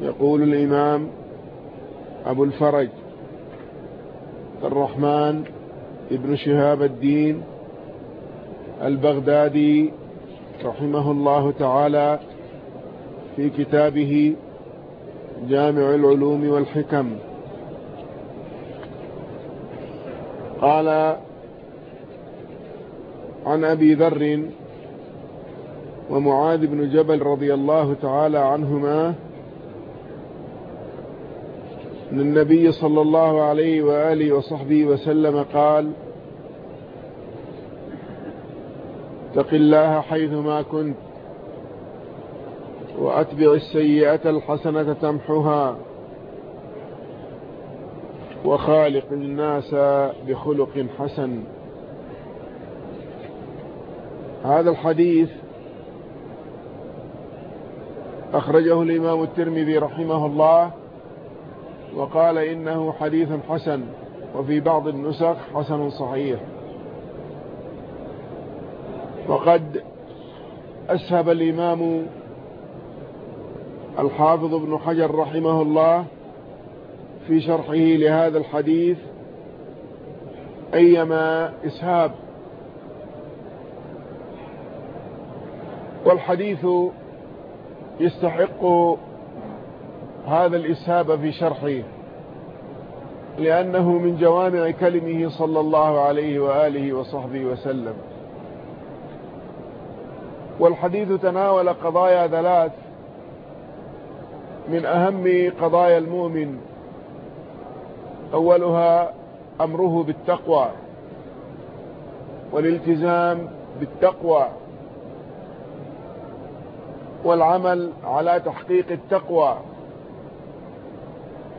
يقول الإمام أبو الفرج الرحمن ابن شهاب الدين البغدادي رحمه الله تعالى في كتابه جامع العلوم والحكم. قال عن أبي ذر ومعاذ بن جبل رضي الله تعالى عنهما أن النبي صلى الله عليه وآله وصحبه وسلم قال اتق الله حيثما كنت وأتبع السيئة الحسنة تمحها وخالق الناس بخلق حسن. هذا الحديث أخرجه الإمام الترمذي رحمه الله وقال إنه حديث حسن وفي بعض النسخ حسن صحيح. وقد أسهب الإمام الحافظ ابن حجر رحمه الله في شرحه لهذا الحديث أيما إسهاب. والحديث يستحق هذا الإسهاب في شرحه لأنه من جوامع كلمه صلى الله عليه وآله وصحبه وسلم. والحديث تناول قضايا ثلاث من أهم قضايا المؤمن أولها أمره بالتقوى والالتزام بالتقوى والعمل على تحقيق التقوى.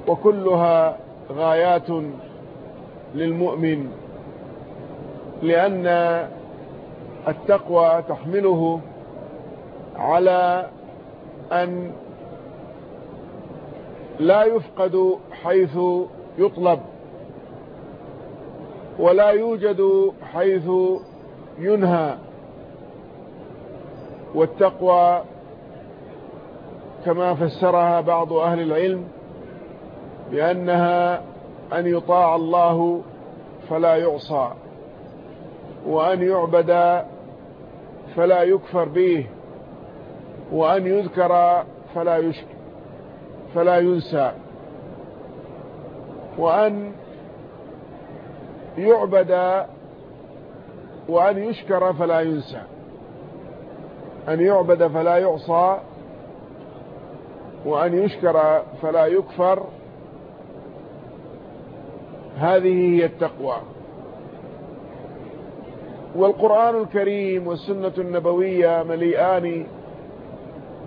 وكلها غايات للمؤمن لأن التقوى تحمله على أن لا يفقد حيث يطلب ولا يوجد حيث ينهى. والتقوى كما فسرها بعض أهل العلم بأنها أن يطاع الله فلا يعصى وأن يعبد فلا يكفر به وأن يذكر فلا يشك فلا ينسى وأن يعبد وأن يشكر فلا ينسى. أن يعبد فلا يعصى وأن يشكر فلا يكفر هذه هي التقوى. والقرآن الكريم والسنة النبوية مليئان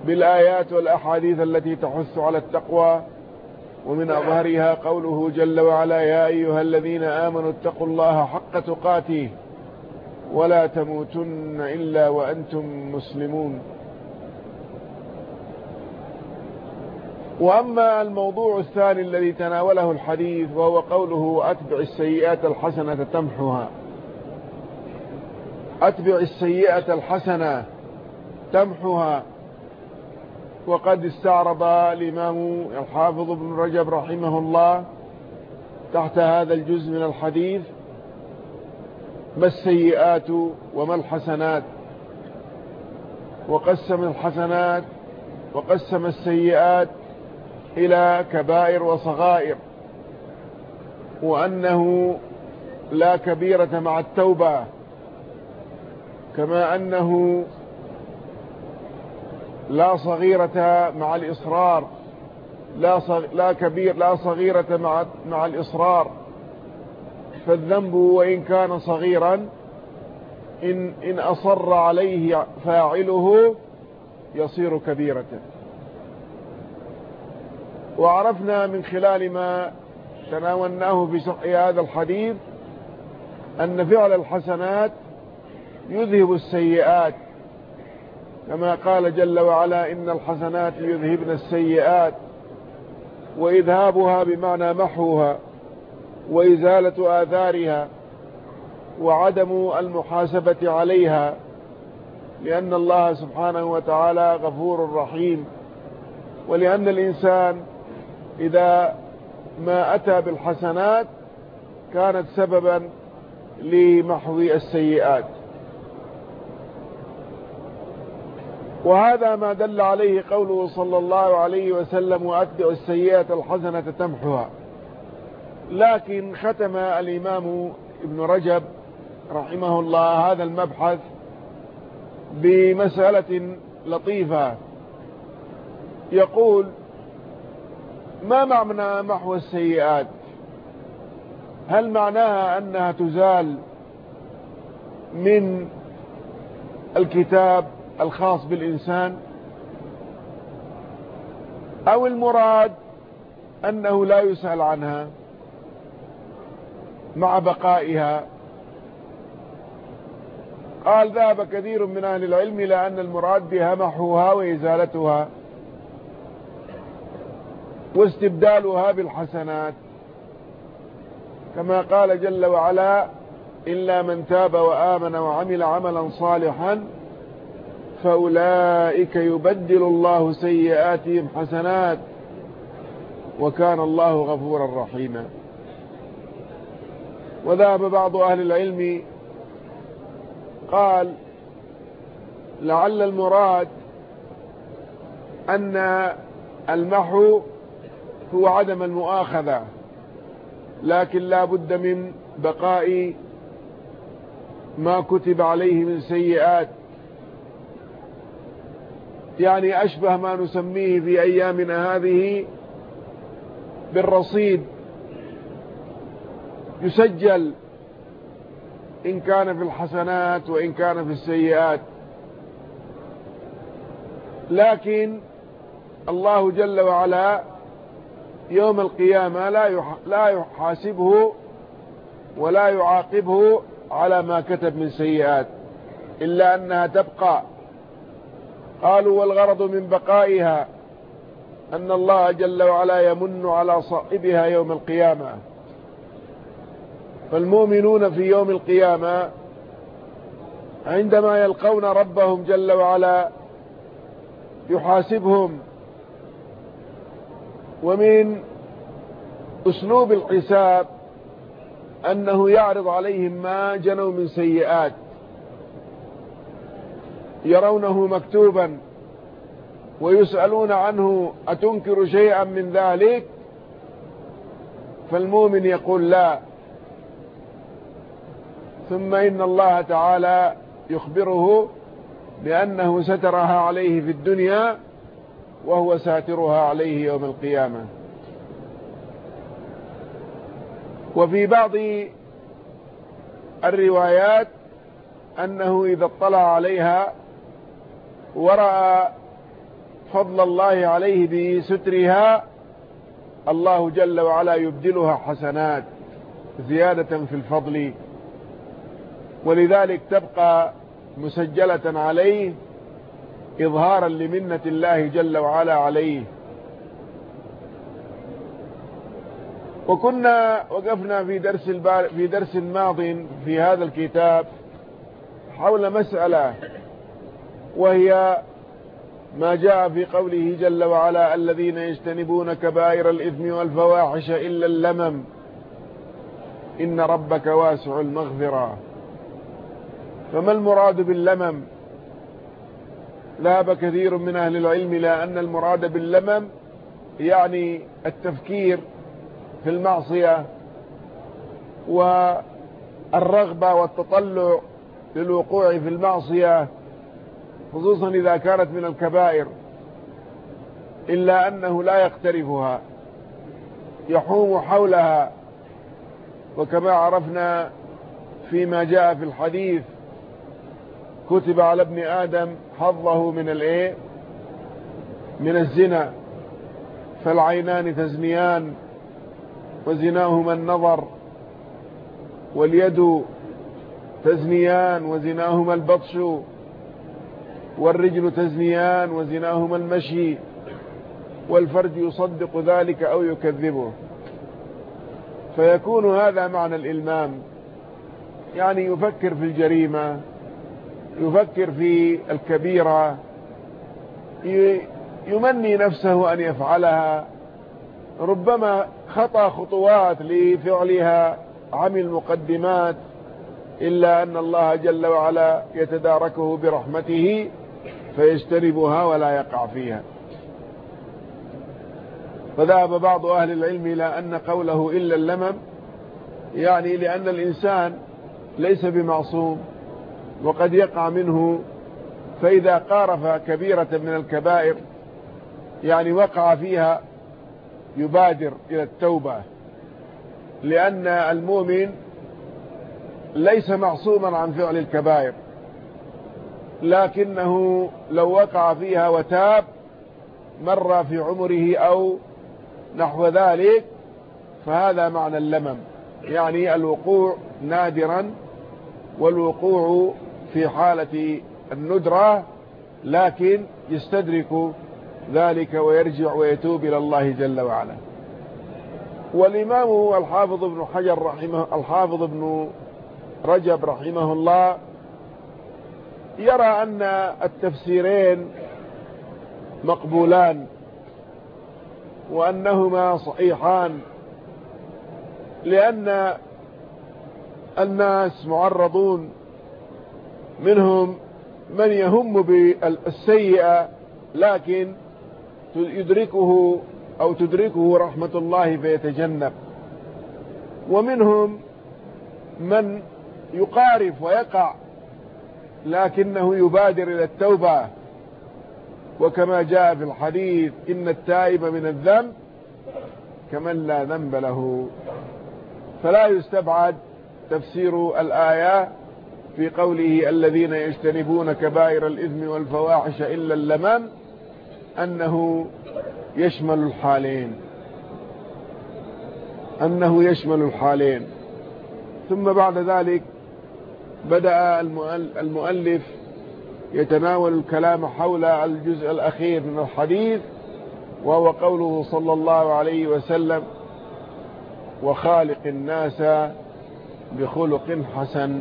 بالآيات والأحاديث التي تحث على التقوى ومن أظهرها قوله جل وعلا يا أيها الذين آمنوا اتقوا الله حق تقاته ولا تموتن إلا وأنتم مسلمون. وأما الموضوع الثاني الذي تناوله الحديث وهو قوله أتبع السيئات الحسنة تمحها أتبع السيئة الحسنة تمحها وقد استعرض الإمام الحافظ ابن رجب رحمه الله تحت هذا الجزء من الحديث ما السيئات وما الحسنات؟ وقسم الحسنات وقسم السيئات إلى كبائر وصغائر وأنه لا كبيرة مع التوبة كما أنه لا صغيرة مع الإصرار لا, صغ... لا كبير لا صغيرة مع, مع الإصرار. فالذنب وإن كان صغيرا إن, إن أصر عليه فاعله يصير كبيرة. وعرفنا من خلال ما تناولناه في شرح هذا الحديث أن فعل الحسنات يذهب السيئات. كما قال جل وعلا إن الحسنات يذهبن السيئات وإذهابها بمعنى محوها وإزالة آثارها وعدم المحاسبة عليها لأن الله سبحانه وتعالى غفور رحيم. ولأن الإنسان إذا ما أتى بالحسنات كانت سببا لمحو السيئات. وهذا ما دل عليه قوله صلى الله عليه وسلم وأتبع السيئة الحسنة تمحها. لكن ختم الإمام ابن رجب رحمه الله هذا المبحث بمسألة لطيفة. يقول ما معنى محو السيئات؟ هل معناها أنها تزال من الكتاب الخاص بالإنسان؟ أو المراد أنه لا يسأل عنها مع بقائها؟ قال ذهب كثير من أهل العلم إلى أن المراد بها محوها وإزالتها. واستبدالها بالحسنات كما قال جل وعلا إلا من تاب وآمن وعمل عملا صالحا فأولئك يبدل الله سيئاتهم حسنات وكان الله غفورا رحيما. وذهب بعض أهل العلم قال لعل المراد أن المحو هو عدم المؤاخذة لكن لا بد من بقاء ما كتب عليه من سيئات. يعني أشبه ما نسميه في أيامنا هذه بالرصيد. يسجل إن كان في الحسنات وإن كان في السيئات. لكن الله جل وعلا يوم القيامة لا لا يحاسبه ولا يعاقبه على ما كتب من سيئات إلا أنها تبقى. قالوا والغرض من بقائها أن الله جل وعلا يمن على صائبها يوم القيامة. فالمؤمنون في يوم القيامة عندما يلقون ربهم جل وعلا يحاسبهم ومن أسلوب الحساب أنه يعرض عليهم ما جنوا من سيئات يرونه مكتوبا ويسألون عنه أتنكر شيئا من ذلك؟ فالمؤمن يقول لا. ثم إن الله تعالى يخبره بأنه سترها عليه في الدنيا وهو ساترها عليه يوم القيامة. وفي بعض الروايات أنه إذا اطلع عليها ورأى فضل الله عليه بسترها الله جل وعلا يبدلها حسنات زيادة في الفضل. ولذلك تبقى مسجلة عليه إظهارا لمنة الله جل وعلا عليه. وكنا وقفنا في درس في درس ماض في هذا الكتاب حول مسألة وهي ما جاء في قوله جل وعلا الذين يجتنبون كبائر الإثم والفواحش إلا اللمم إن ربك واسع المغفرة. فما المراد باللمم؟ ذهب كثير من أهل العلم إلى أن المراد باللمم يعني التفكير في المعصية والرغبة والتطلع للوقوع في المعصية خصوصا إذا كانت من الكبائر إلا أنه لا يقترفها يحوم حولها. وكما عرفنا فيما جاء في الحديث كتب على ابن آدم حظه من الإيه؟ من الزنا. فالعينان تزنيان وزناهما النظر واليد تزنيان وزناهما البطش والرجل تزنيان وزناهما المشي والفرج يصدق ذلك أو يكذبه. فيكون هذا معنى الإلمام. يعني يفكر في الجريمة. يفكر في الكبيرة يمني نفسه أن يفعلها. ربما خطى خطوات لفعلها عمل مقدمات إلا أن الله جل وعلا يتداركه برحمته فيجتنبها ولا يقع فيها. فذهب بعض أهل العلم إلى أن قوله إلا اللمم يعني لأن الإنسان ليس بمعصوم. وقد يقع منه فإذا قارف كبيرة من الكبائر يعني وقع فيها يبادر إلى التوبة لأن المؤمن ليس معصوما عن فعل الكبائر لكنه لو وقع فيها وتاب مر في عمره أو نحو ذلك فهذا معنى اللمم يعني الوقوع نادرا والوقوع في حالة الندرة لكن يستدرك ذلك ويرجع ويتوب إلى الله جل وعلا. والإمام الحافظ ابن حجر رحمه الحافظ ابن رجب رحمه الله يرى أن التفسيرين مقبولان وأنهما صحيحان لأن الناس معرضون منهم من يهم بالسيئة لكن يدركه أو تدركه رحمة الله فيتجنب. ومنهم من يقارف ويقع لكنه يبادر إلى التوبة. وكما جاء في الحديث إن التائب من الذنب كمن لا ذنب له. فلا يستبعد تفسير الآية في قوله الذين يجتنبون كبائر الإثم والفواحش إلا اللمام أنه يشمل الحالين. أنه يشمل الحالين. ثم بعد ذلك بدأ المؤلف يتناول الكلام حول الجزء الأخير من الحديث وهو قوله صلى الله عليه وسلم وخالق الناس بخلق حسن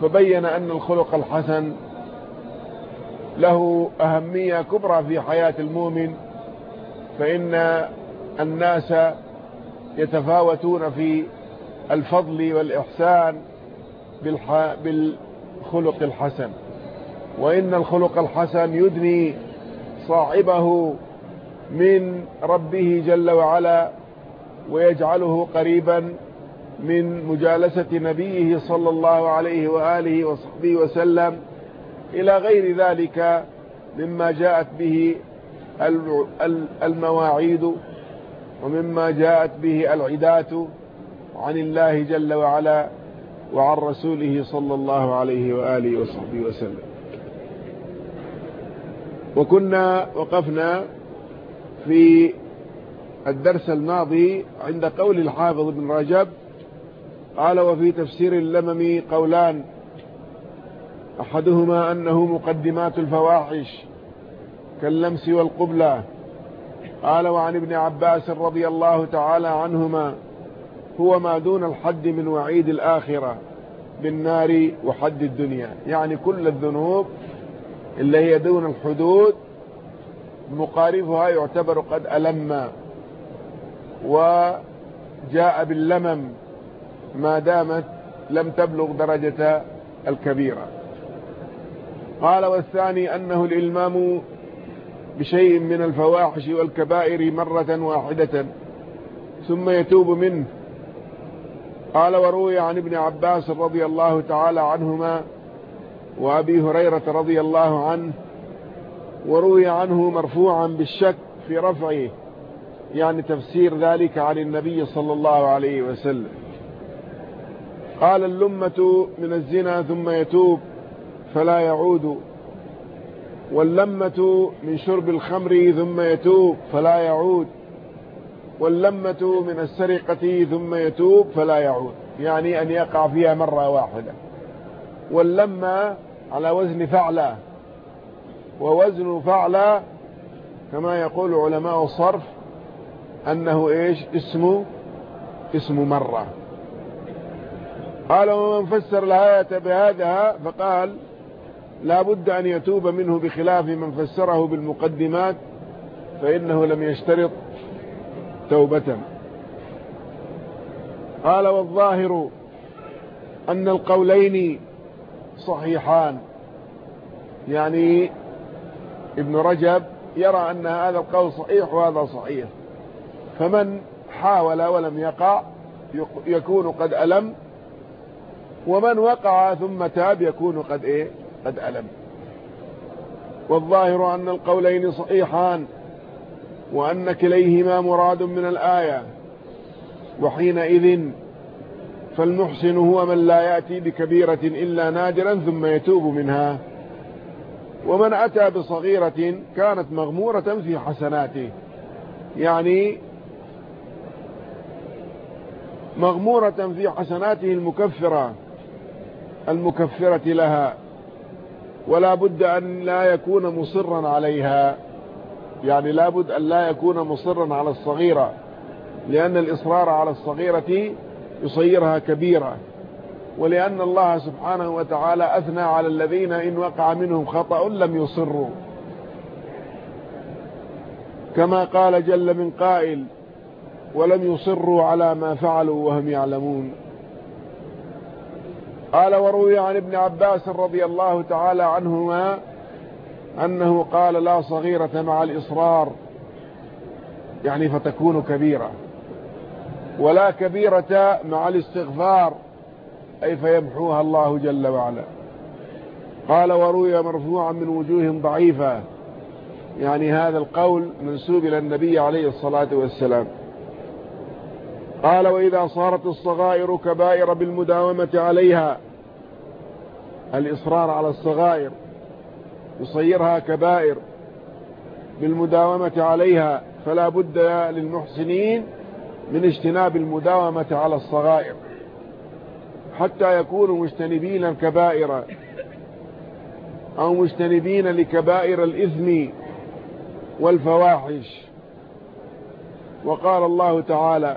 فبين أن الخلق الحسن له أهمية كبرى في حياة المؤمن فإن الناس يتفاوتون في الفضل والإحسان بالخلق الحسن. وإن الخلق الحسن يدني صاحبه من ربه جل وعلا ويجعله قريبا من مجالسة نبيه صلى الله عليه وآله وصحبه وسلم إلى غير ذلك مما جاءت به المواعيد ومما جاءت به العدات عن الله جل وعلا وعن رسوله صلى الله عليه وآله وصحبه وسلم. وكنا وقفنا في الدرس الماضي عند قول الحافظ بن رجب قال وفي تفسير اللمم قولان أحدهما أنه مقدمات الفواحش كاللمس والقبلة. قال وعن ابن عباس رضي الله تعالى عنهما هو ما دون الحد من وعيد الآخرة بالنار وحد الدنيا. يعني كل الذنوب اللي هي دون الحدود مقارفها يعتبر قد ألم وجاء باللمم ما دامت لم تبلغ درجة الكبيرة. قال والثاني أنه الإلمام بشيء من الفواحش والكبائر مرة واحدة ثم يتوب منه. قال وروي عن ابن عباس رضي الله تعالى عنهما وأبي هريرة رضي الله عنه وروي عنه مرفوعا بالشك في رفعه يعني تفسير ذلك عن النبي صلى الله عليه وسلم. قال اللمة من الزنا ثم يتوب فلا يعود واللمة من شرب الخمر ثم يتوب فلا يعود واللمة من السرقة ثم يتوب فلا يعود. يعني أن يقع فيها مرة واحدة. واللمة على وزن فعلة ووزن فعلة كما يقول علماء الصرف أنه إيش؟ اسمه اسم مرة. قال ومن فسر الآية بهذا فقال لا بد أن يتوب منه بخلاف من فسره بالمقدمات فإنه لم يشترط توبة. قال والظاهر أن القولين صحيحان. يعني ابن رجب يرى أن هذا القول صحيح وهذا صحيح. فمن حاول ولم يقع يكون قد ألم ومن وقع ثم تاب يكون قد إيه؟ قد ألم. والظاهر أن القولين صحيحان وأن كليهما مراد من الآية. وحينئذ فالمحسن هو من لا يأتي بكبيرة إلا نادرا ثم يتوب منها. ومن أتى بصغيرة كانت مغمورة في حسناته. يعني مغمورة في حسناته المكفرة. المكفرة لها ولا بد أن لا يكون مصرا عليها. يعني لا بد أن لا يكون مصرا على الصغيرة لأن الإصرار على الصغيرة يصيرها كبيرة. ولأن الله سبحانه وتعالى أثنى على الذين إن وقع منهم خطأ لم يصروا. كما قال جل من قائل ولم يصروا على ما فعلوا وهم يعلمون قال وروي عن ابن عباس رضي الله تعالى عنهما أنه قال لا صغيرة مع الإصرار يعني فتكون كبيرة ولا كبيرة مع الاستغفار أي فيمحوها الله جل وعلا. قال وروي مرفوعا من وجوه ضعيفة يعني هذا القول منسوب إلى النبي عليه الصلاة والسلام. قال وإذا صارت الصغائر كبائر بالمداومة عليها الإصرار على الصغائر يصيرها كبائر بالمداومة عليها فلا بد للمحسنين من اجتناب المداومة على الصغائر حتى يكونوا مجتنبين الكبائر أو مجتنبين لكبائر الإثم والفواحش. وقال الله تعالى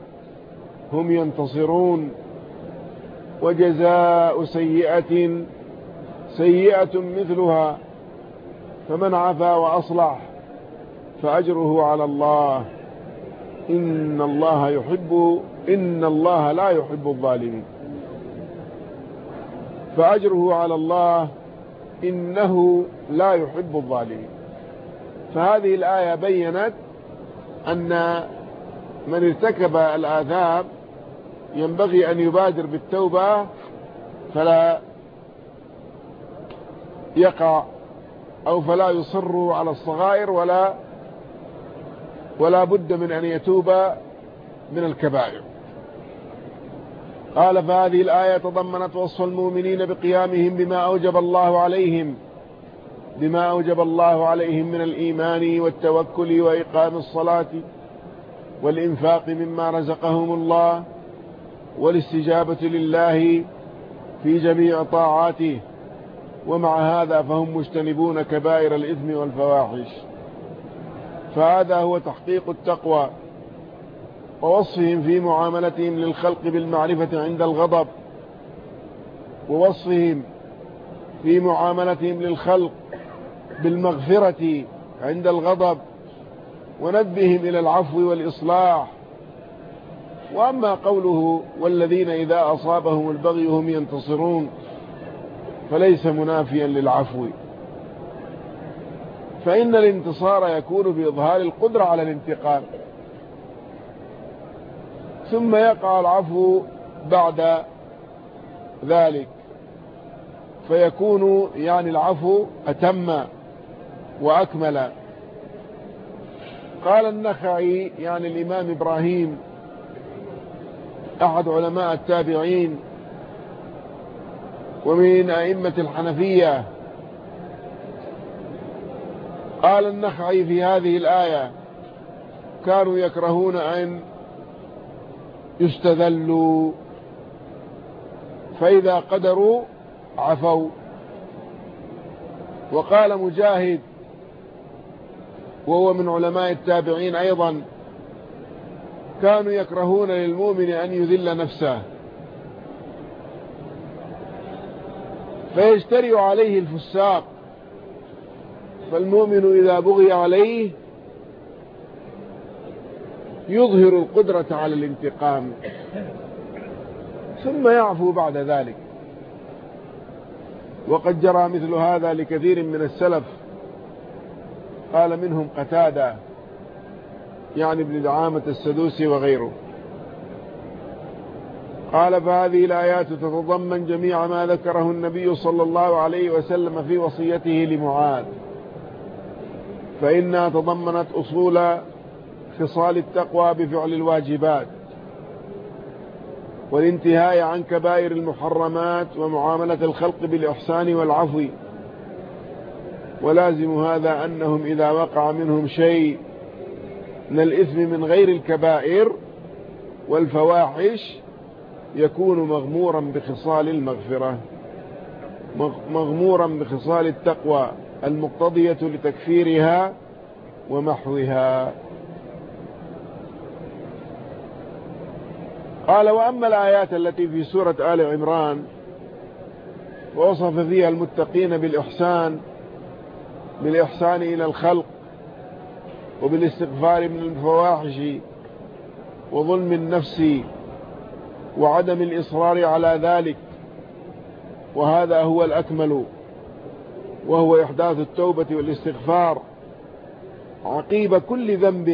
هم ينتصرون. وجزاء سيئة سيئة مثلها فمن عفا وأصلح فأجره على الله. إن الله يحب إن الله لا يحب الظالمين. فأجره على الله إنه لا يحب الظالمين. فهذه الآية بينت أن من ارتكب الآثام ينبغي أن يبادر بالتوبة فلا يقع أو فلا يصر على الصغائر ولا ولا بد من أن يتوب من الكبائر. قال فهذه الآية تضمنت وصف المؤمنين بقيامهم بما أوجب الله عليهم بما أوجب الله عليهم من الإيمان والتوكل وإقام الصلاة والإنفاق مما رزقهم الله. والاستجابة لله في جميع طاعاته. ومع هذا فهم مجتنبون كبائر الإثم والفواحش. فهذا هو تحقيق التقوى ووصفهم في معاملتهم للخلق بالمعرفة عند الغضب. ووصفهم في معاملتهم للخلق بالمغفرة عند الغضب. ونبهم إلى العفو والإصلاح وأما قوله والذين إذا أصابهم البغي هم ينتصرون فليس منافيا للعفو. فإن الانتصار يكون بإظهار القدرة على الانتقام. ثم يقع العفو بعد ذلك. فيكون يعني العفو أتم وأكمل. قال النخعي يعني الإمام إبراهيم أحد علماء التابعين ومن أئمة الحنفية. قال النخعي في هذه الآية كانوا يكرهون أن يستذلوا فإذا قدروا عفوا. وقال مجاهد وهو من علماء التابعين أيضا كانوا يكرهون للمؤمن أن يذل نفسه. فيجترئ عليه الفساق. فالمؤمن إذا بغي عليه يظهر القدرة على الانتقام. ثم يعفو بعد ذلك. وقد جرى مثل هذا لكثير من السلف. قال منهم قتادة يعني ابن دعامة السدوسي وغيره. قال فهذه الآيات تتضمن جميع ما ذكره النبي صلى الله عليه وسلم في وصيته لمعاذ. فإنها تضمنت أصول خصال التقوى بفعل الواجبات والانتهاء عن كبائر المحرمات ومعاملة الخلق بالإحسان والعفو. ولازم هذا أنهم إذا وقع منهم شيء من الإثم من غير الكبائر والفواحش يكون مغمورا بخصال المغفرة مغمورا بخصال التقوى المقتضية لتكفيرها ومحوها قال وأما الآيات التي في سورة آل عمران ووصف فيها المتقين بالإحسان بالإحسان إلى الخلق وبالاستغفار من الفواحش وظلم النفس وعدم الإصرار على ذلك وهذا هو الأكمل وهو إحداث التوبة والاستغفار. عقيب كل ذنب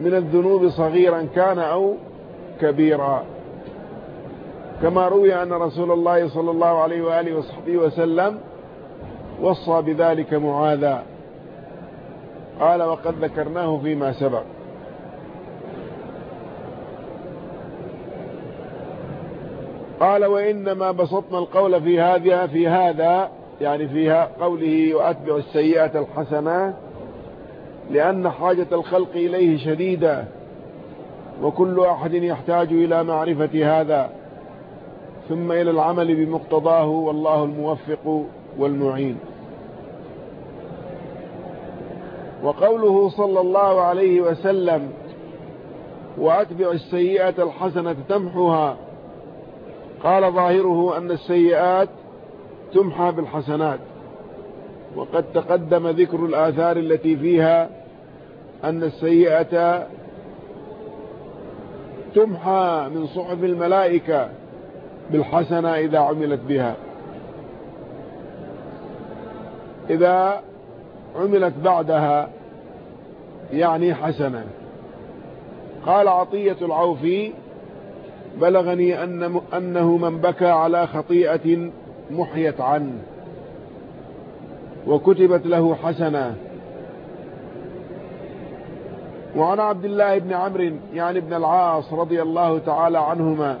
من الذنوب صغيرا كان أو كبيرا. كما روي أن رسول الله صلى الله عليه وآله وصحبه وسلم وصى بذلك معاذا. قال وقد ذكرناه فيما سبق. قال وإنما بسطنا القول في هذا في هذا يعني فيها قوله وأتبع السيئة الحسنة لأن حاجة الخلق إليه شديدة وكل أحد يحتاج إلى معرفة هذا ثم إلى العمل بمقتضاه والله الموفق والمعين. وقوله صلى الله عليه وسلم وأتبع السيئة الحسنة تمحها قال ظاهره أن السيئات تمحى بالحسنات. وقد تقدم ذكر الآثار التي فيها أن السيئة تمحى من صحف الملائكة بالحسنة إذا عملت بها. إذا عملت بعدها يعني حسنة قال عطية العوفي بلغني أن أنه من بكى على خطيئة محيت عنه وكتبت له حسنة وعن عبد الله بن عمرو يعني ابن العاص رضي الله تعالى عنهما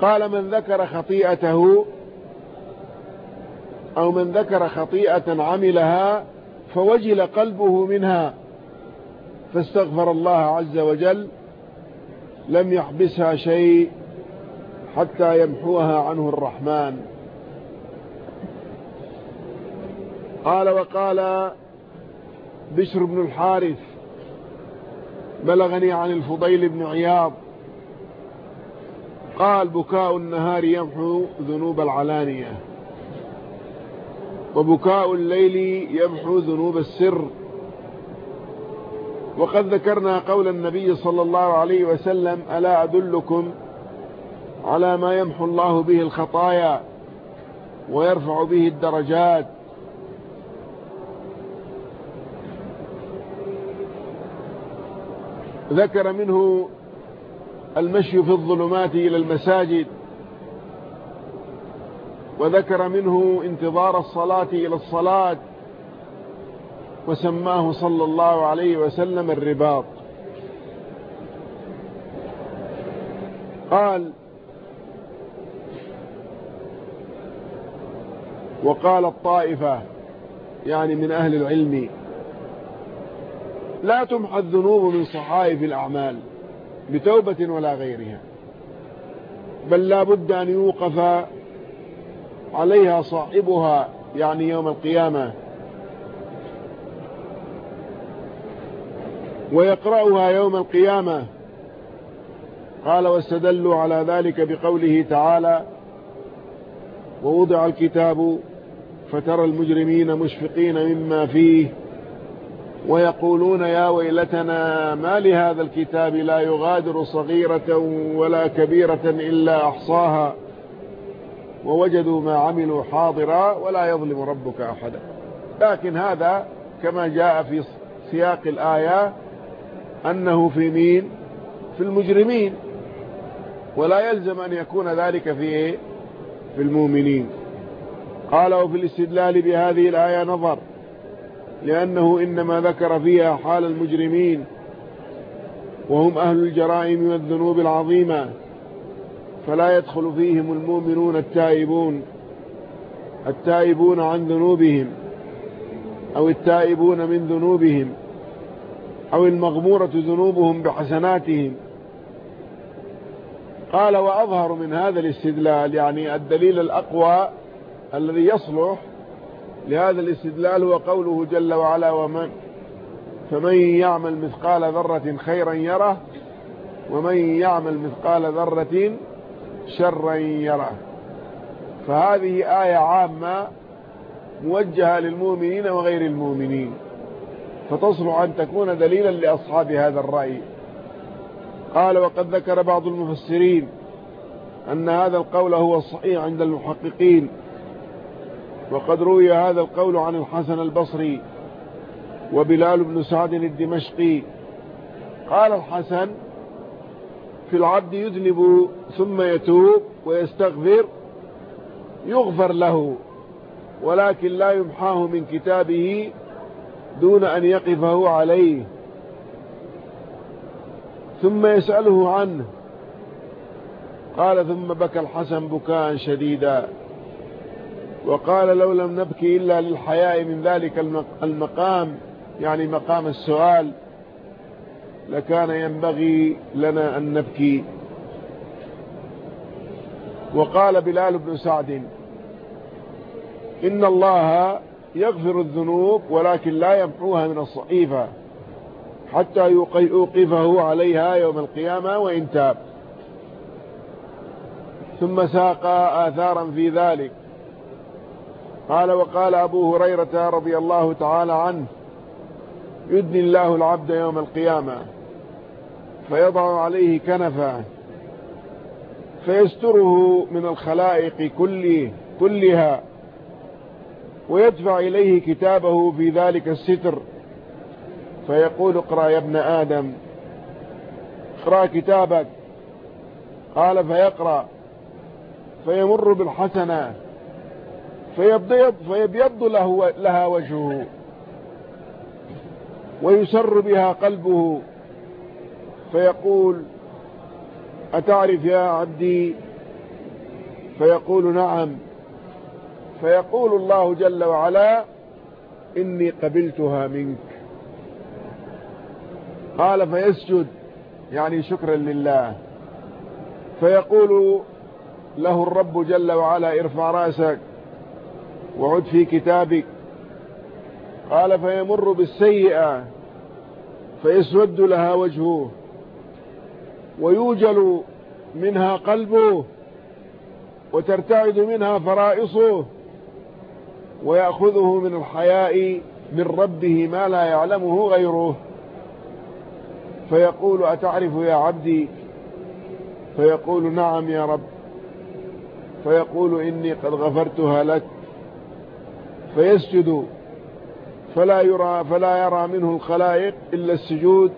قال من ذكر خطيئته أو من ذكر خطيئة عملها فوجل قلبه منها فاستغفر الله عز وجل لم يحبسها شيء حتى يمحوها عنه الرحمن. قال وقال بشر بن الحارث بلغني عن الفضيل بن عياض قال بكاء النهار يمحو ذنوب العلانية. وبكاء الليل يمحو ذنوب السر. وقد ذكرنا قول النبي صلى الله عليه وسلم ألا أدلكم على ما يمحو الله به الخطايا ويرفع به الدرجات؟ ذكر منه المشي في الظلمات إلى المساجد. وذكر منه انتظار الصلاة إلى الصلاة وسماه صلى الله عليه وسلم الرباط. قال وقال الطائفة يعني من أهل العلم لا تمحى الذنوب من صحائف الأعمال بتوبة ولا غيرها بل لا بد أن يوقف عليها صاحبها يعني يوم القيامة. ويقرأها يوم القيامة. قال واستدلوا على ذلك بقوله تعالى ووضع الكتاب فترى المجرمين مشفقين مما فيه ويقولون يا ويلتنا ما لهذا الكتاب؟ لا يغادر صغيرة ولا كبيرة إلا أحصاها. ووجدوا ما عملوا حاضرا ولا يظلم ربك أحدا. لكن هذا كما جاء في سياق الآية أنه في مين؟ في المجرمين. ولا يلزم أن يكون ذلك في إيه؟ في المؤمنين. قال وفي الاستدلال بهذه الآية نظر لأنه إنما ذكر فيها حال المجرمين وهم أهل الجرائم والذنوب العظيمة فلا يدخل فيهم المؤمنون التائبون التائبون عن ذنوبهم أو التائبون من ذنوبهم أو المغمورة ذنوبهم بحسناتهم. قال وأظهر من هذا الاستدلال يعني الدليل الأقوى الذي يصلح لهذا الاستدلال هو قوله جل وعلا ومن فمن يعمل مثقال ذرة خيرا يره ومن يعمل مثقال ذرة شرا يره فهذه آية عامة موجهة للمؤمنين وغير المؤمنين. فتصلح أن تكون دليلا لأصحاب هذا الرأي. قال وقد ذكر بعض المفسرين أن هذا القول هو الصحيح عند المحققين. وقد روي هذا القول عن الحسن البصري وبلال بن سعد الدمشقي. قال الحسن في العبد يذنب ثم يتوب ويستغفر يغفر له ولكن لا يمحاه من كتابه دون أن يقفه عليه. ثم يسأله عنه قال ثم بكى الحسن بكاء شديدا. وقال لو لم نبكي إلا للحياء من ذلك المقام يعني مقام السؤال لكان ينبغي لنا أن نبكي. وقال بلال بن سعد إن الله يغفر الذنوب ولكن لا يمحوها من الصحيفة حتى يوقفه عليها يوم القيامة وإن تاب. ثم ساق آثارا في ذلك. قال وقال أبو هريرة رضي الله تعالى عنه يدني الله العبد يوم القيامة فيضع عليه كنفا فيستره من الخلائق كله كلها ويدفع إليه كتابه في ذلك الستر. فيقول اقرأ يا ابن آدم اقرأ كتابك. قال فيقرأ فيمر بالحسنة فيبيض, فيبيض له لها وجهه ويسر بها قلبه. فيقول أتعرف يا عبدي؟ فيقول نعم. فيقول الله جل وعلا إني قبلتها منك. قال فيسجد يعني شكرا لله. فيقول له الرب جل وعلا ارفع رأسك وعد في كتابك. قال فيمر بالسيئة فيسود لها وجهه. ويوجل منها قلبه وترتعد منها فرائصه ويأخذه من الحياء من ربه ما لا يعلمه غيره. فيقول أتعرف يا عبدي؟ فيقول نعم يا رب. فيقول إني قد غفرتها لك. فيسجد. فلا يرى فلا يرى منه الخلائق إلا السجود.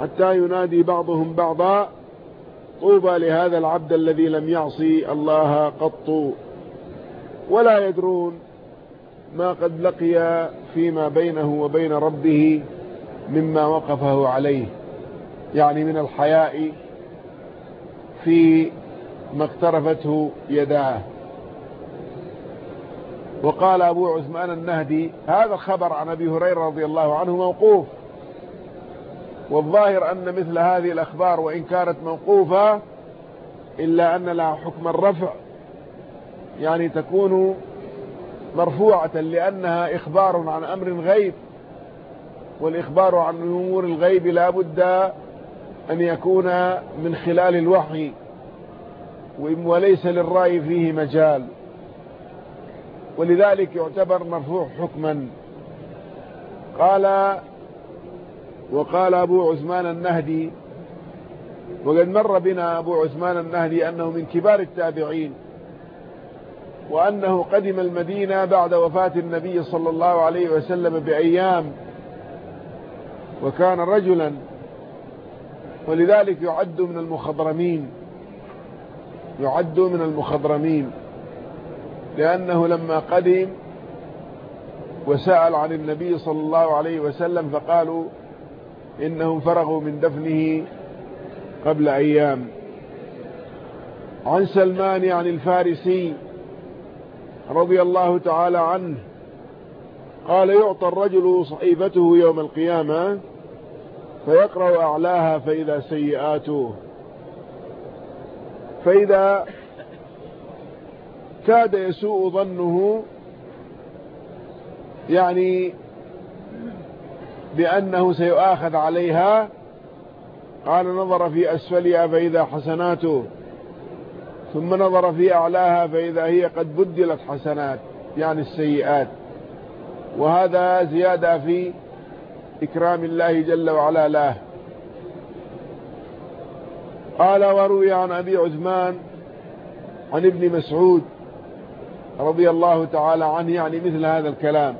حتى ينادي بعضهم بعضا طوبى لهذا العبد الذي لم يعصي الله قط. ولا يدرون ما قد لقي فيما بينه وبين ربه مما وقفه عليه. يعني من الحياء في ما اقترفته يداه. وقال أبو عثمان النهدي هذا الخبر عن أبي هريرة رضي الله عنه موقوف. والظاهر أن مثل هذه الأخبار وإن كانت موقوفة إلا أن لها حكم الرفع يعني تكون مرفوعة لأنها إخبار عن أمر غيب والإخبار عن أمور الغيب لا بد أن يكون من خلال الوحي وليس للرأي فيه مجال ولذلك يعتبر مرفوع حكما. قال وقال أبو عثمان النهدي وقد مر بنا أبو عثمان النهدي أنه من كبار التابعين وأنه قدم المدينة بعد وفاة النبي صلى الله عليه وسلم بأيام وكان رجلا ولذلك يعد من المخضرمين يعد من المخضرمين لأنه لما قدم وسأل عن النبي صلى الله عليه وسلم فقالوا إنهم فرغوا من دفنه قبل أيام. عن سلمان عن الفارسي رضي الله تعالى عنه قال يعطى الرجل صحيفته يوم القيامة فيقرأ أعلاها فإذا سيئاته. فإذا كاد يسوء ظنه يعني بأنه سيؤاخذ عليها. قال نظر في أسفلها فإذا حسناته ثم نظر في أعلاها فإذا هي قد بدلت حسنات يعني السيئات. وهذا زيادة في إكرام الله جل وعلا له. قال وروي عن أبي عثمان عن ابن مسعود رضي الله تعالى عنه يعني مثل هذا الكلام.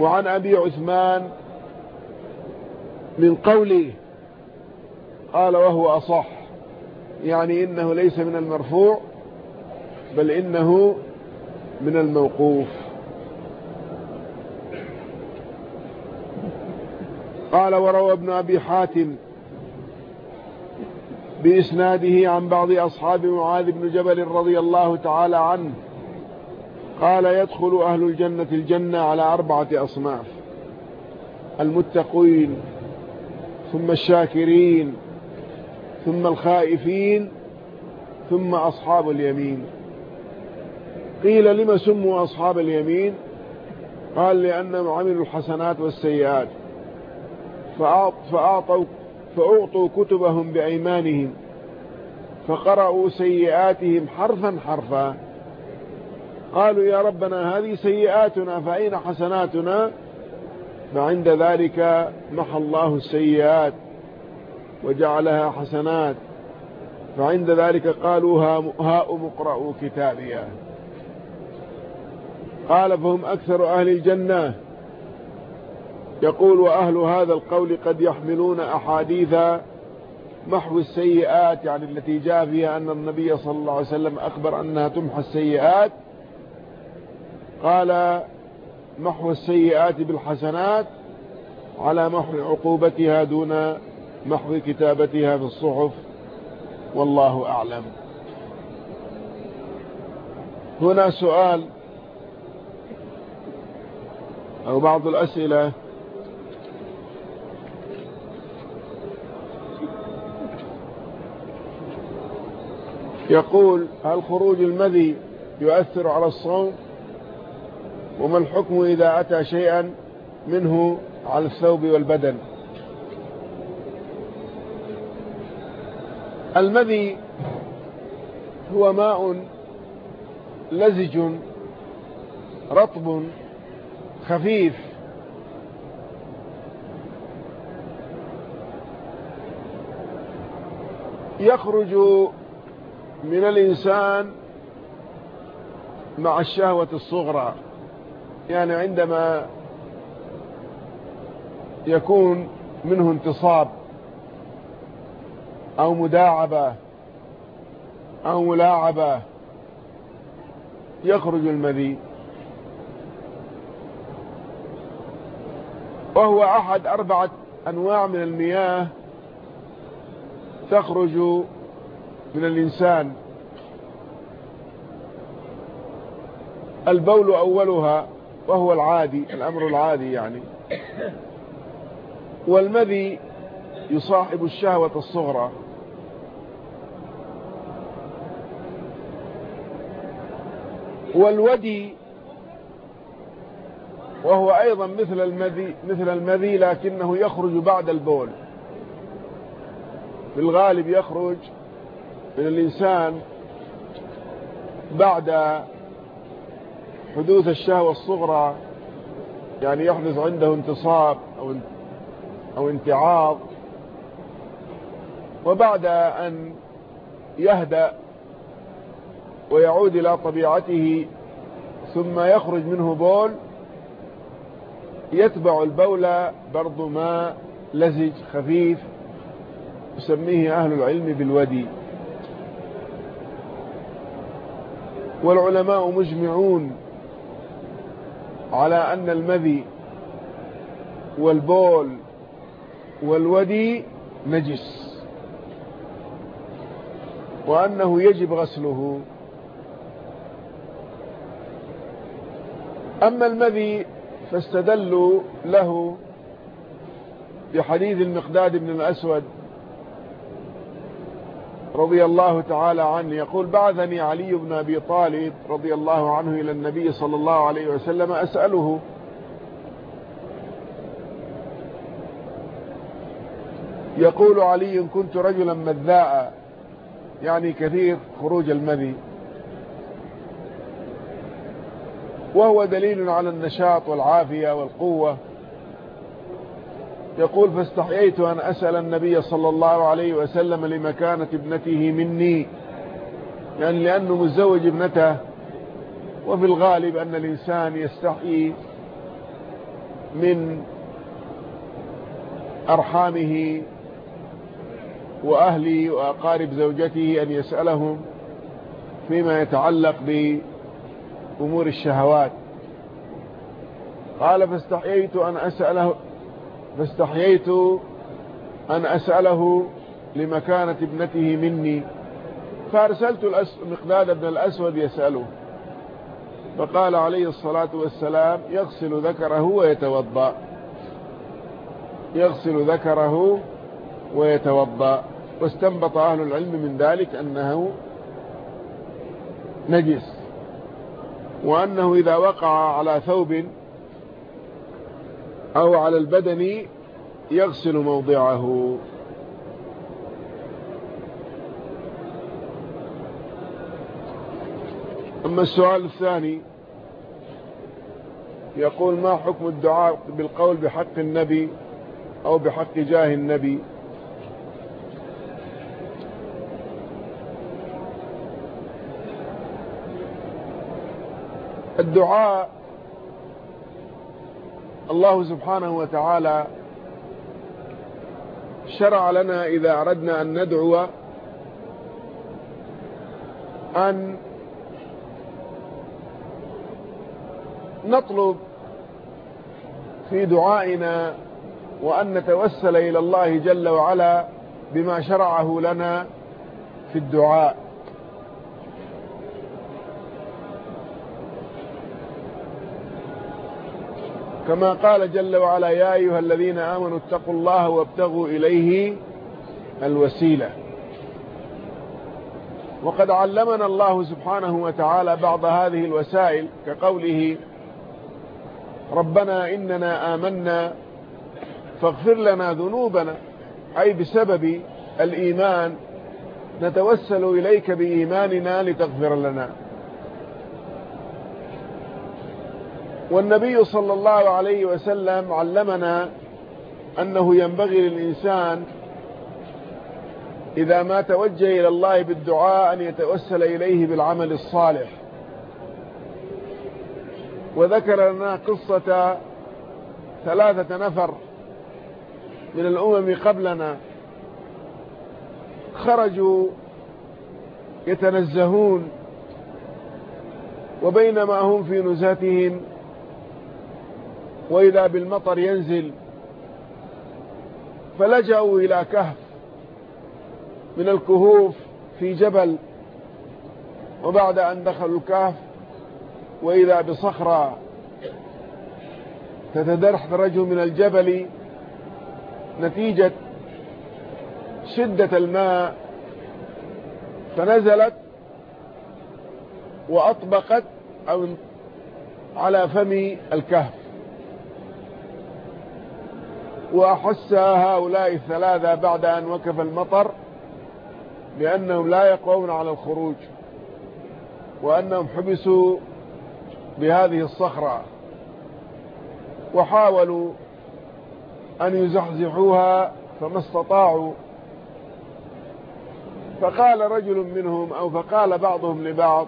وعن أبي عثمان من قوله قال وهو أصح يعني إنه ليس من المرفوع بل إنه من الموقوف. قال وروى ابن أبي حاتم بإسناده عن بعض أصحاب معاذ بن جبل رضي الله تعالى عنه قال يدخل أهل الجنة الجنة على أربعة أصناف. المتقين ثم الشاكرين ثم الخائفين ثم أصحاب اليمين. قيل لما سموا أصحاب اليمين؟ قال لأنهم عملوا الحسنات والسيئات. فأعطوا, فأعطوا كتبهم بأيمانهم فقرأوا سيئاتهم حرفا حرفا. قالوا يا ربنا هذه سيئاتنا فأين حسناتنا؟ فعند ذلك محى الله السيئات وجعلها حسنات. فعند ذلك قالوا هاء مقرأوا كتابيا قال فهم أكثر أهل الجنة. يقول وأهل هذا القول قد يحملون أحاديث محو السيئات يعني التي جاء فيها أن النبي صلى الله عليه وسلم أخبر أنها تمحى السيئات. قال محو السيئات بالحسنات على محو عقوبتها دون محو كتابتها في الصحف والله أعلم. هنا سؤال أو بعض الأسئلة. يقول هل خروج المذي يؤثر على الصوم؟ وما الحكم إذا أتى شيئا منه على الثوب والبدن؟ المذي هو ماء لزج رطب خفيف. يخرج من الإنسان مع الشهوة الصغرى. يعني عندما يكون منه انتصاب أو مداعبة أو ملاعبة يخرج المذي وهو أحد أربعة أنواع من المياه تخرج من الإنسان. البول أولها وهو العادي الأمر العادي يعني. والمذي يصاحب الشهوة الصغرى. والودي وهو أيضا مثل المذي, مثل المذي لكنه يخرج بعد البول. في الغالب يخرج من الإنسان بعد حدوث الشهوة الصغرى يعني يحدث عنده انتصاب أو أو انتعاض. وبعد أن يهدأ ويعود إلى طبيعته ثم يخرج منه بول يتبع البول برضو ماء لزج خفيف يسميه أهل العلم بالودي. والعلماء مجمعون على أن المذي والبول والودي نجس وأنه يجب غسله. أما المذي فاستدلوا له بحديث المقداد بن الأسود رضي الله تعالى عنه يقول بعثني علي بن أبي طالب رضي الله عنه إلى النبي صلى الله عليه وسلم أسأله. يقول علي كنت رجلا مذاء يعني كثير خروج المذي. وهو دليل على النشاط والعافية والقوة. يقول فاستحييت أن أسأل النبي صلى الله عليه وسلم لمكانة ابنته مني. يعني لأنه متزوج ابنته وفي الغالب أن الإنسان يستحيي من أرحامه وأهله وأقارب زوجته أن يسألهم فيما يتعلق بأمور الشهوات. قال فاستحييت أن أسأله فاستحييت أن أسأله لمكانة ابنته مني فأرسلت مقداد بن الأسود يسأله. فقال عليه الصلاة والسلام يغسل ذكره ويتوضأ. يغسل ذكره ويتوضأ. واستنبط أهل العلم من ذلك أنه نجس وأنه إذا وقع على ثوب أو على البدن يغسل موضعه. أما السؤال الثاني يقول ما حكم الدعاء بالقول بحق النبي أو بحق جاه النبي؟ الدعاء الله سبحانه وتعالى شرع لنا إذا أردنا أن ندعو أن نطلب في دعائنا وأن نتوسل إلى الله جل وعلا بما شرعه لنا في الدعاء. كما قال جل وعلا يا أيها الذين آمنوا اتقوا الله وابتغوا إليه الوسيلة. وقد علمنا الله سبحانه وتعالى بعض هذه الوسائل كقوله ربنا إننا آمنا فاغفر لنا ذنوبنا. أي بسبب الإيمان نتوسل إليك بإيماننا لتغفر لنا. والنبي صلى الله عليه وسلم علمنا أنه ينبغي للإنسان إذا ما توجه إلى الله بالدعاء أن يتوسل إليه بالعمل الصالح. وذكر لنا قصة ثلاثة نفر من الأمم قبلنا خرجوا يتنزهون وبينما هم في نزهتهم وإذا بالمطر ينزل فلجأوا إلى كهف من الكهوف في جبل وبعد أن دخلوا الكهف وإذا بصخرة تتدرج من الجبل نتيجة شدة الماء فنزلت وأطبقت على فم الكهف. وأحس هؤلاء الثلاثة بعد أن وقف المطر بأنهم لا يقوون على الخروج وأنهم حبسوا بهذه الصخرة وحاولوا أن يزحزحوها فما استطاعوا. فقال رجل منهم أو فقال بعضهم لبعض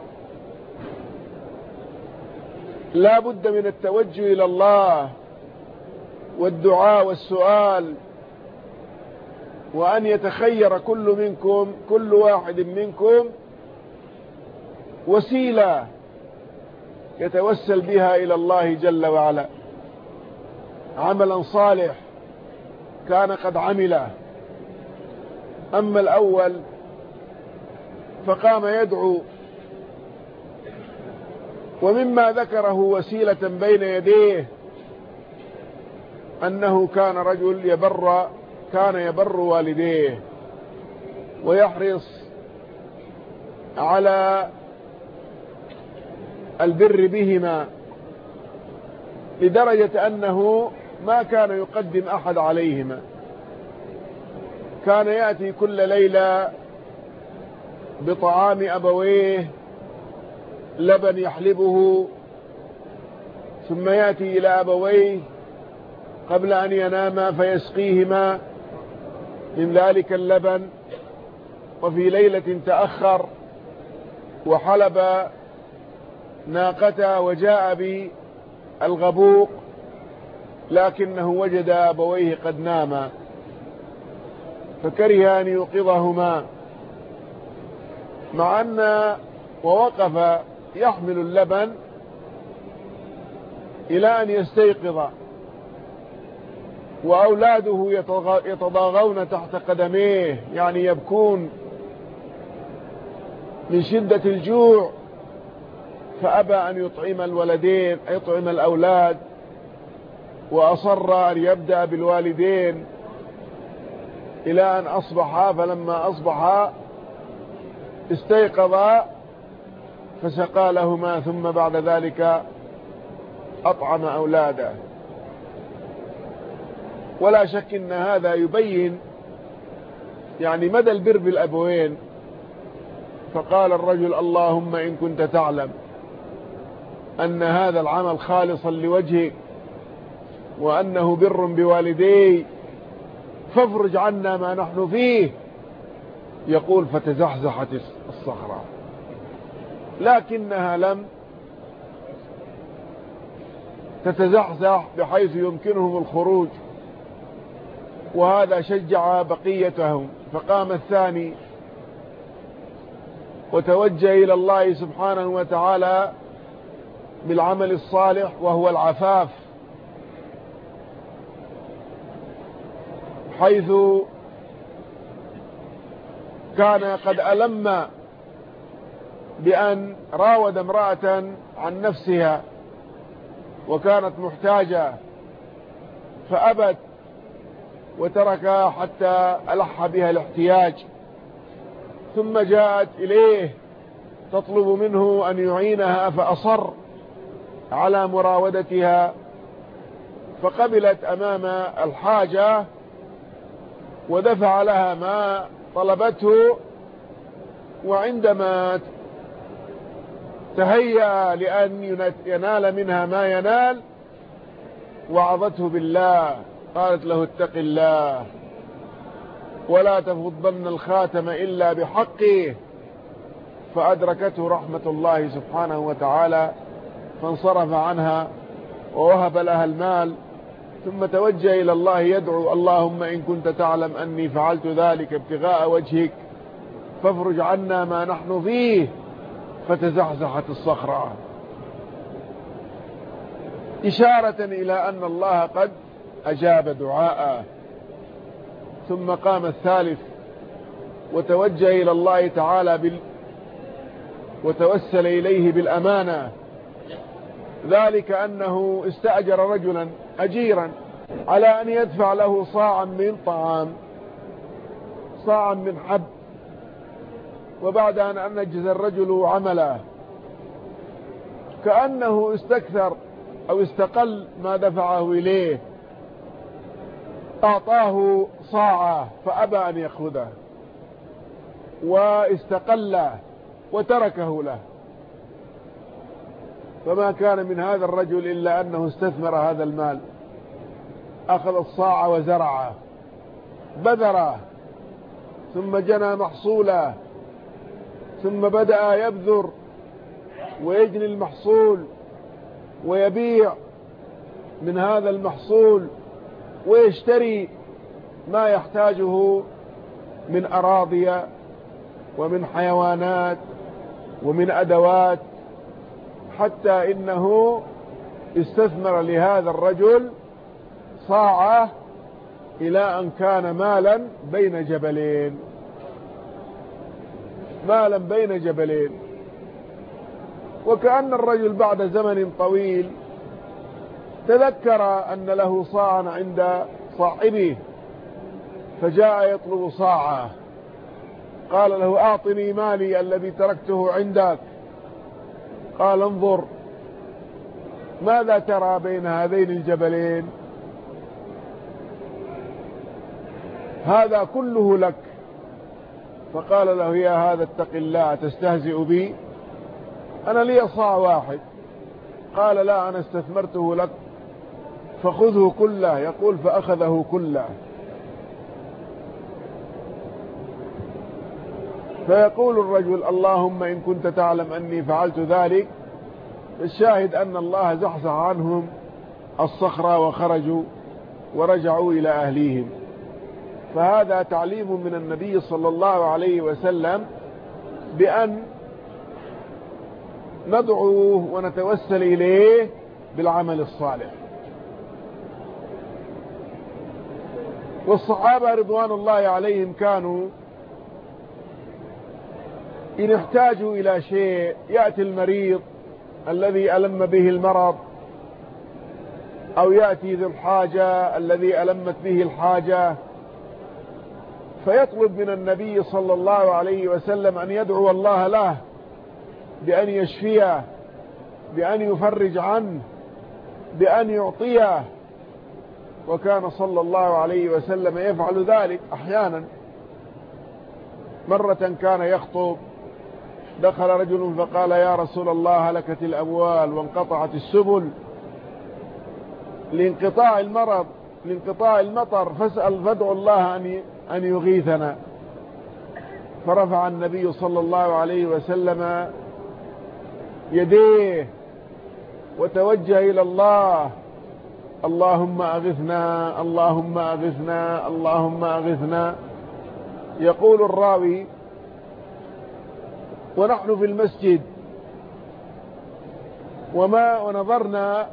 لا بد من التوجه إلى الله والدعاء والسؤال وأن يتخير كل منكم كل واحد منكم وسيلة يتوسل بها إلى الله جل وعلا. عملا صالح كان قد عمله أما الأول فقام يدعو ومما ذكره وسيلة بين يديه أنه كان رجل يبر كان يبر والديه ويحرص على البر بهما لدرجة أنه ما كان يقدم أحد عليهما. كان يأتي كل ليلة بطعام أبويه لبن يحلبه ثم يأتي إلى أبويه قبل أن يناما فيسقيهما من ذلك اللبن وفي ليلة تأخر وحلب ناقته وجاء بالغبوق لكنه وجد أبويه قد ناما فكره أن يوقظهما. مع أن ووقف يحمل اللبن إلى أن يستيقظ. وأولاده يتضاغون تحت قدميه يعني يبكون من شدة الجوع فأبى أن يطعم الولدين يطعم الأولاد وأصر أن يبدأ بالوالدين إلى أن أصبحا فلما أصبحا استيقظا فسقى لهما ثم بعد ذلك أطعم أولاده. ولا شك إن هذا يبين يعني مدى البر بالأبوين. فقال الرجل اللهم إن كنت تعلم أن هذا العمل خالصا لوجهك وأنه بر بوالدي فافرج عنا ما نحن فيه. يقول فتزحزحت الصخرة. لكنها لم تتزحزح بحيث يمكنهم الخروج. وهذا شجع بقيتهم. فقام الثاني وتوجه إلى الله سبحانه وتعالى بالعمل الصالح وهو العفاف حيث كان قد ألم بأن راود امرأة عن نفسها وكانت محتاجة فأبت وتركها حتى ألح بها الاحتياج ثم جاءت إليه تطلب منه أن يعينها فأصر على مراودتها فقبلت أمام الحاجة ودفع لها ما طلبته وعندما تهيأ لأن ينال منها ما ينال وعظته بالله. قالت له اتق الله ولا تفضن الخاتم إلا بحقه فأدركته رحمة الله سبحانه وتعالى فانصرف عنها ووهب لها المال ثم توجه إلى الله يدعو اللهم إن كنت تعلم أني فعلت ذلك ابتغاء وجهك فافرج عنا ما نحن فيه فتزحزحت الصخرة. إشارة إلى أن الله قد أجاب دعاءه ثم قام الثالث وتوجه إلى الله تعالى بال وتوسل إليه بالأمانة. ذلك أنه استأجر رجلا أجيرا على أن يدفع له صاعا من طعام صاعا من حب. وبعد أن أنجز الرجل عمله كأنه استكثر أو استقل ما دفعه إليه. أعطاه صاعة فأبى أن يأخذه واستقل وتركه له. فما كان من هذا الرجل إلا أنه استثمر هذا المال. أخذ الصاع وزرعه بذره ثم جنى محصولا ثم بدأ يبذر ويجني المحصول ويبيع من هذا المحصول. ويشتري ما يحتاجه من أراضي ومن حيوانات ومن أدوات حتى إنه استثمر لهذا الرجل صاعة إلى أن كان مالا بين جبلين. مالا بين جبلين. وكأن الرجل بعد زمن طويل تذكر أن له صاعا عند صاحبه فجاء يطلب صاعه قال له أعطني مالي الذي تركته عندك. قال انظر ماذا ترى بين هذين الجبلين؟ هذا كله لك. فقال له يا هذا اتق الله تستهزئ بي؟ أنا لي صاع واحد. قال لا أنا استثمرته لك. فخذه كله يقول فأخذه كله. فيقول الرجل اللهم إن كنت تعلم أني فعلت ذلك الشاهد أن الله زحزح عنهم الصخرة وخرجوا ورجعوا إلى أهليهم. فهذا تعليم من النبي صلى الله عليه وسلم بأن ندعوه ونتوسل إليه بالعمل الصالح. والصحابة رضوان الله عليهم كانوا إن احتاجوا إلى شيء يأتي المريض الذي ألم به المرض أو يأتي ذو الحاجة الذي ألمت به الحاجة فيطلب من النبي صلى الله عليه وسلم أن يدعو الله له بأن يشفيه بأن يفرج عنه بأن يعطيه وكان صلى الله عليه وسلم يفعل ذلك أحيانا. مرة كان يخطب دخل رجل فقال يا رسول الله هلكت الأموال وانقطعت السبل. لانقطاع المرض لانقطاع المطر فاسأل فادعو الله أن أن يغيثنا. فرفع النبي صلى الله عليه وسلم يديه وتوجه إلى الله. اللهم أغثنا اللهم أغثنا اللهم أغثنا. يقول الراوي ونحن في المسجد وما ونظرنا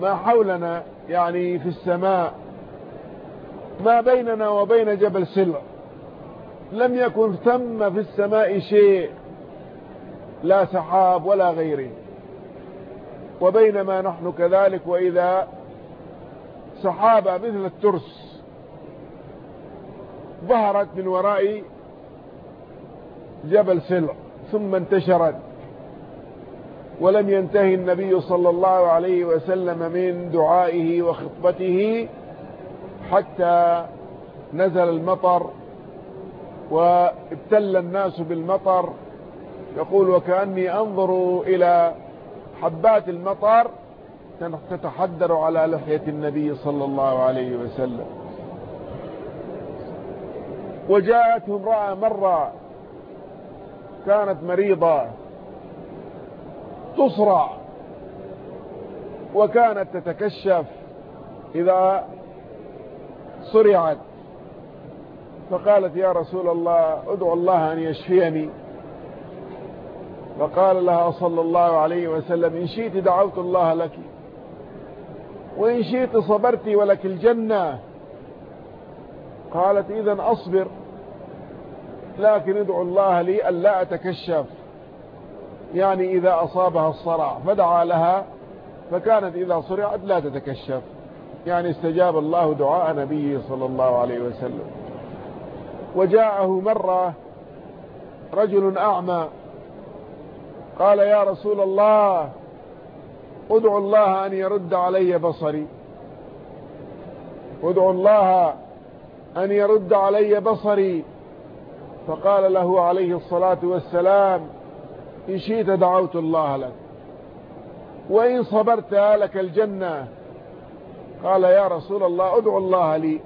ما حولنا يعني في السماء ما بيننا وبين جبل سلع. لم يكن ثم في السماء شيء لا سحاب ولا غيره. وبينما نحن كذلك وإذا سحابة مثل الترس. ظهرت من وراء جبل سلع ثم انتشرت. ولم ينتهي النبي صلى الله عليه وسلم من دعائه وخطبته حتى نزل المطر وابتل الناس بالمطر. يقول وكأني أنظر إلى حبات المطر تتحدر على لحية النبي صلى الله عليه وسلم. وجاءته امرأة مرة كانت مريضة تصرع وكانت تتكشف إذا صرعت. فقالت يا رسول الله ادعو الله أن يشفيني. فقال لها صلى الله عليه وسلم إن شئت دعوت الله لك. وإن شئت صبرت ولك الجنة. قالت إذا أصبر لكن ادعو الله لي ألا أتكشف. يعني إذا أصابها الصرع فدعا لها فكانت إذا صرعت لا تتكشف. يعني استجاب الله دعاء نبيه صلى الله عليه وسلم. وجاءه مرة رجل أعمى قال يا رسول الله ادعو الله أن يرد علي بصري. ادعو الله أن يرد علي بصري. فقال له عليه الصلاة والسلام إن شئت دعوت الله لك وإن صبرت لك الجنة. قال يا رسول الله ادعو الله لي.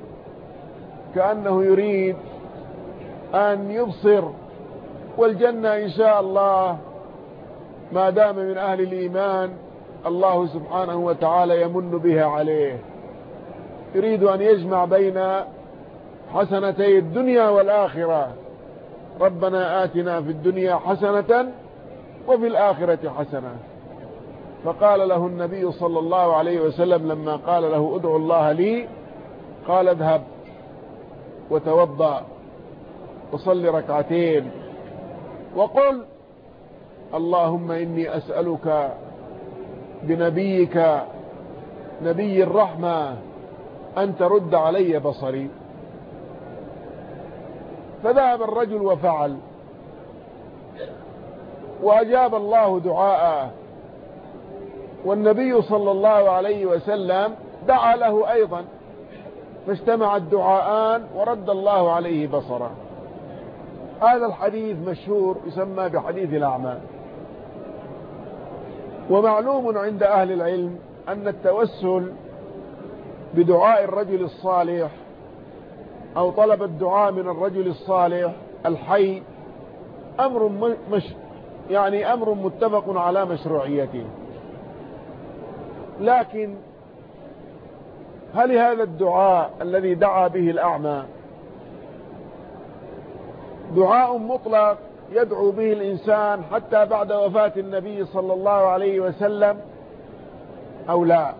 كأنه يريد أن يبصر والجنة إن شاء الله ما دام من أهل الإيمان. الله سبحانه وتعالى يمن بها عليه. يريد أن يجمع بين حسنتي الدنيا والآخرة. ربنا آتنا في الدنيا حسنة وفي الآخرة حسنة. فقال له النبي صلى الله عليه وسلم لما قال له ادعو الله لي قال اذهب وتوضأ وصل ركعتين وقل اللهم إني أسألك بنبيك نبي الرحمة أن ترد علي بصري. فذهب الرجل وفعل. وأجاب الله دعاءه. والنبي صلى الله عليه وسلم دعا له أيضا. فاجتمع الدعاءان ورد الله عليه بصره. هذا الحديث مشهور يسمى بحديث الأعمى. ومعلوم عند أهل العلم أن التوسل بدعاء الرجل الصالح أو طلب الدعاء من الرجل الصالح الحي أمر مش يعني أمر متفق على مشروعيته. لكن هل هذا الدعاء الذي دعا به الأعمى دعاء مطلق يدعو به الإنسان حتى بعد وفاة النبي صلى الله عليه وسلم أو لا.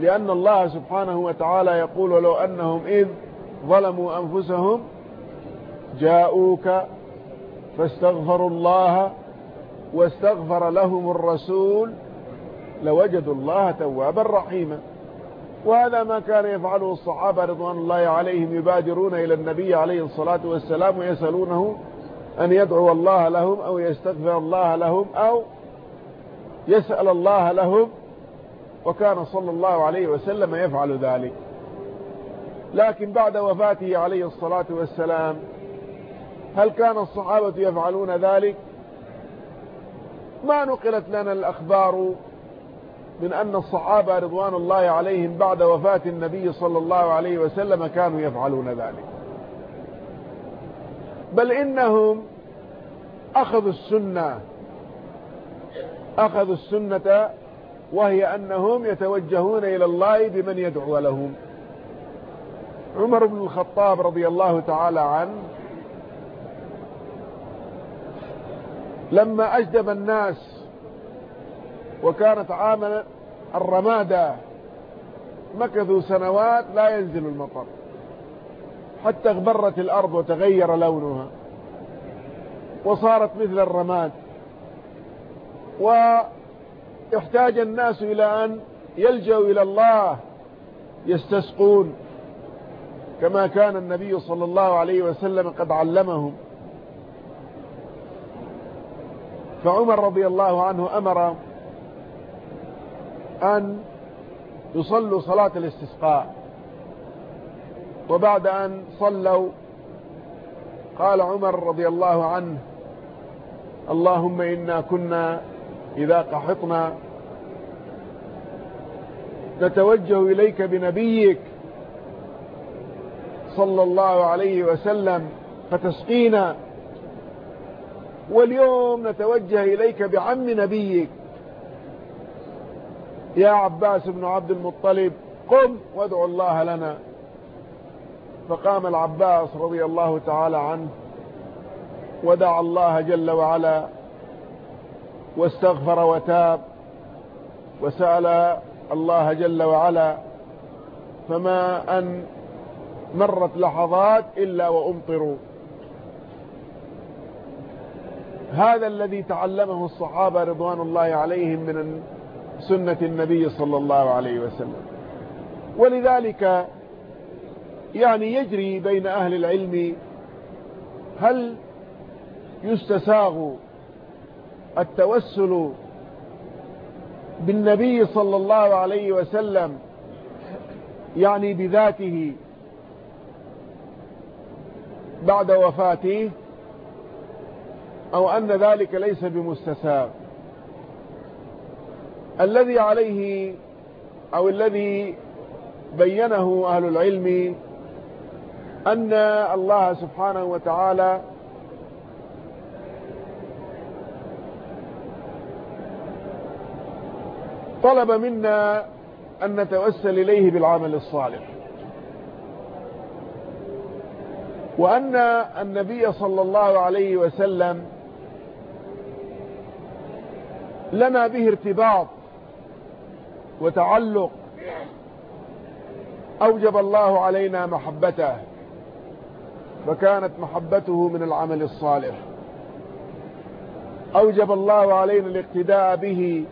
لأن الله سبحانه وتعالى يقول لو أنهم إذ ظلموا أنفسهم جاءوك فاستغفروا الله واستغفر لهم الرسول لوجدوا الله توابا رحيما. وهذا ما كان يفعله الصحابة رضوان الله عليهم يبادرون إلى النبي عليه الصلاة والسلام ويسألونه أن يدعو الله لهم أو يستغفر الله لهم أو يسأل الله لهم وكان صلى الله عليه وسلم يفعل ذلك. لكن بعد وفاته عليه الصلاة والسلام هل كان الصحابة يفعلون ذلك؟ ما نقلت لنا الأخبار من أن الصحابة رضوان الله عليهم بعد وفاة النبي صلى الله عليه وسلم كانوا يفعلون ذلك. بل إنهم أخذوا السنة أخذوا السنة وهي أنهم يتوجهون إلى الله بمن يدعو لهم. عمر بن الخطاب رضي الله تعالى عنه لما أجدب الناس وكانت عام الرمادة مكثوا سنوات لا ينزل المطر حتى اغبرت الأرض وتغير لونها وصارت مثل الرماد واحتاج الناس إلى أن يلجأوا إلى الله يستسقون كما كان النبي صلى الله عليه وسلم قد علمهم فعمر رضي الله عنه أمر أن يصلوا صلاة الاستسقاء. وبعد أن صلوا قال عمر رضي الله عنه اللهم إنا كنا إذا قحطنا نتوجه إليك بنبيك صلى الله عليه وسلم فتسقينا واليوم نتوجه إليك بعم نبيك يا عباس بن عبد المطلب قم وادعو الله لنا. فقام العباس رضي الله تعالى عنه ودعا الله جل وعلا واستغفر وتاب وسأل الله جل وعلا فما أن مرت لحظات إلا وأمطروا. هذا الذي تعلمه الصحابة رضوان الله عليهم من سنة النبي صلى الله عليه وسلم. ولذلك يعني يجري بين أهل العلم هل يستساغ التوسل بالنبي صلى الله عليه وسلم يعني بذاته بعد وفاته أو أن ذلك ليس بمستساغ؟ الذي عليه أو الذي بينه أهل العلم أن الله سبحانه وتعالى طلب منا أن نتوسل إليه بالعمل الصالح. وأن النبي صلى الله عليه وسلم لنا به ارتباط وتعلق أوجب الله علينا محبته فكانت محبته من العمل الصالح. أوجب الله علينا الاقتداء به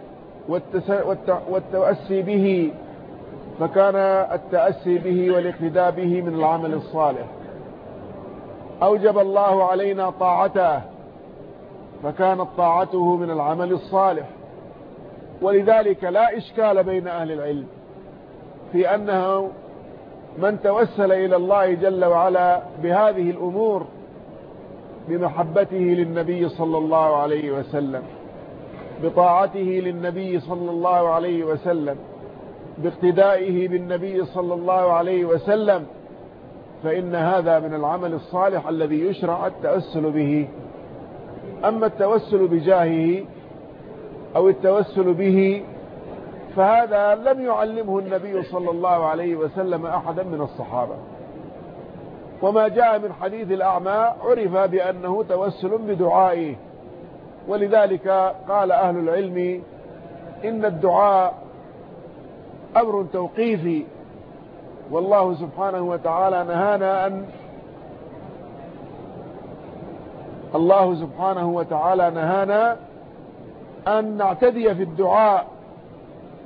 والتأسي به فكان التأسي به والاقتداء به من العمل الصالح. أوجب الله علينا طاعته فكانت طاعته من العمل الصالح. ولذلك لا إشكال بين أهل العلم في أنه من توسل إلى الله جل وعلا بهذه الأمور بمحبته للنبي صلى الله عليه وسلم بطاعته للنبي صلى الله عليه وسلم باقتدائه بالنبي صلى الله عليه وسلم فإن هذا من العمل الصالح الذي يشرع التأسل به. أما التوسل بجاهه أو التوسل به فهذا لم يعلمه النبي صلى الله عليه وسلم أحدا من الصحابة. وما جاء من حديث الأعمى عرف بأنه توسل بدعائه. ولذلك قال أهل العلم إن الدعاء أمر توقيفي والله سبحانه وتعالى نهانا أن الله سبحانه وتعالى نهانا أن نعتدي في الدعاء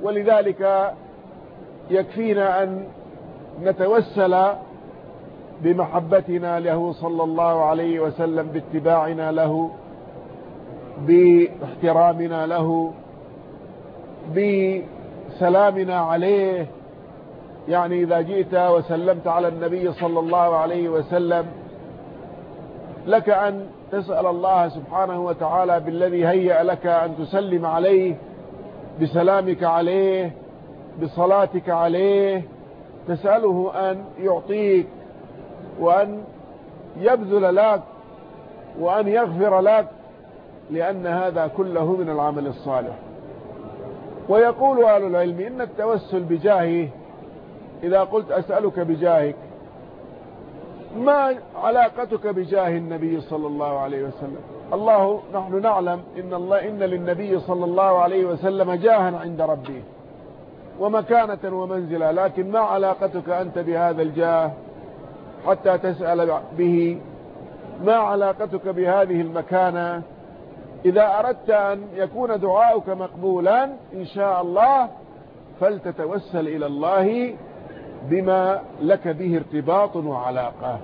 ولذلك يكفينا أن نتوسل بمحبتنا له صلى الله عليه وسلم باتباعنا له باحترامنا له بسلامنا عليه. يعني إذا جئت وسلمت على النبي صلى الله عليه وسلم لك أن تسأل الله سبحانه وتعالى بالذي هيأ لك أن تسلم عليه بسلامك عليه بصلاتك عليه تسأله أن يعطيك وأن يبذل لك وأن يغفر لك لأن هذا كله من العمل الصالح. ويقول أهل العلم إن التوسل بجاهه إذا قلت أسألك بجاهك ما علاقتك بجاه النبي صلى الله عليه وسلم؟ الله نحن نعلم إن, الله إن للنبي صلى الله عليه وسلم جاها عند ربه ومكانة ومنزلة لكن ما علاقتك أنت بهذا الجاه حتى تسأل به؟ ما علاقتك بهذه المكانة؟ إذا أردت أن يكون دعاؤك مقبولا إن شاء الله فلتتوسل إلى الله بما لك به ارتباط وعلاقة.